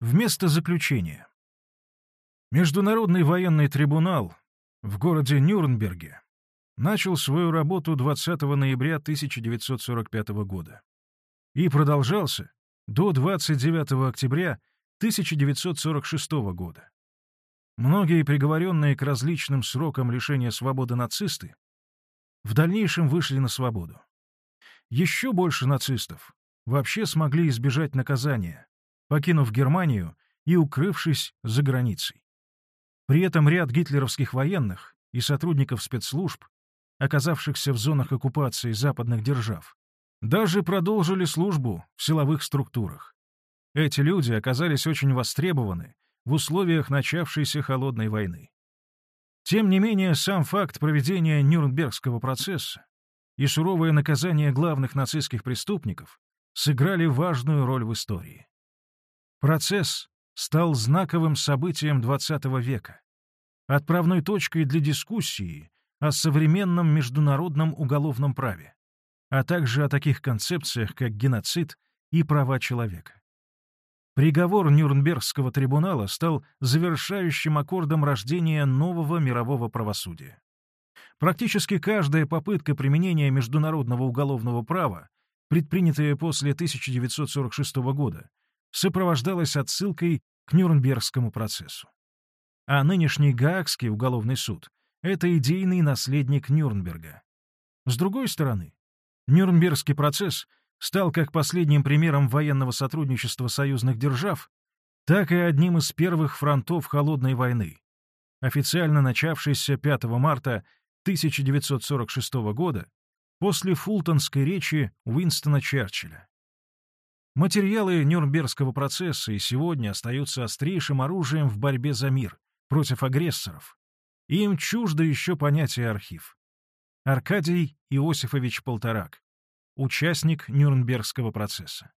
Вместо заключения. Международный военный трибунал в городе Нюрнберге начал свою работу 20 ноября 1945 года и продолжался до 29 октября 1946 года. Многие приговоренные к различным срокам лишения свободы нацисты в дальнейшем вышли на свободу. Еще больше нацистов вообще смогли избежать наказания, покинув Германию и укрывшись за границей. При этом ряд гитлеровских военных и сотрудников спецслужб, оказавшихся в зонах оккупации западных держав, даже продолжили службу в силовых структурах. Эти люди оказались очень востребованы в условиях начавшейся холодной войны. Тем не менее, сам факт проведения Нюрнбергского процесса и суровое наказание главных нацистских преступников сыграли важную роль в истории. Процесс стал знаковым событием XX века, отправной точкой для дискуссии о современном международном уголовном праве, а также о таких концепциях, как геноцид и права человека. Приговор Нюрнбергского трибунала стал завершающим аккордом рождения нового мирового правосудия. Практически каждая попытка применения международного уголовного права, предпринятая после 1946 года, сопровождалась отсылкой к Нюрнбергскому процессу. А нынешний Гаагский уголовный суд — это идейный наследник Нюрнберга. С другой стороны, Нюрнбергский процесс стал как последним примером военного сотрудничества союзных держав, так и одним из первых фронтов Холодной войны, официально начавшейся 5 марта 1946 года после фултонской речи Уинстона Черчилля. Материалы Нюрнбергского процесса и сегодня остаются острейшим оружием в борьбе за мир против агрессоров. им чуждо еще понятие архив. Аркадий Иосифович Полторак, участник Нюрнбергского процесса.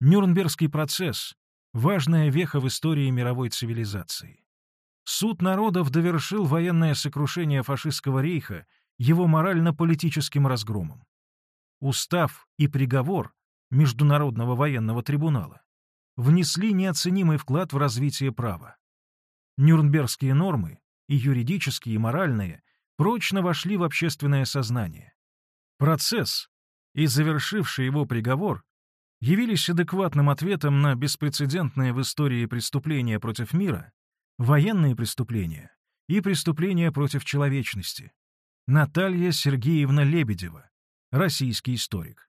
Нюрнбергский процесс — важная веха в истории мировой цивилизации. Суд народов довершил военное сокрушение фашистского рейха его морально-политическим разгромом. Устав и приговор Международного военного трибунала внесли неоценимый вклад в развитие права. Нюрнбергские нормы, и юридические, и моральные, прочно вошли в общественное сознание. Процесс, и завершивший его приговор явились адекватным ответом на беспрецедентные в истории преступления против мира, военные преступления и преступления против человечности. Наталья Сергеевна Лебедева, российский историк.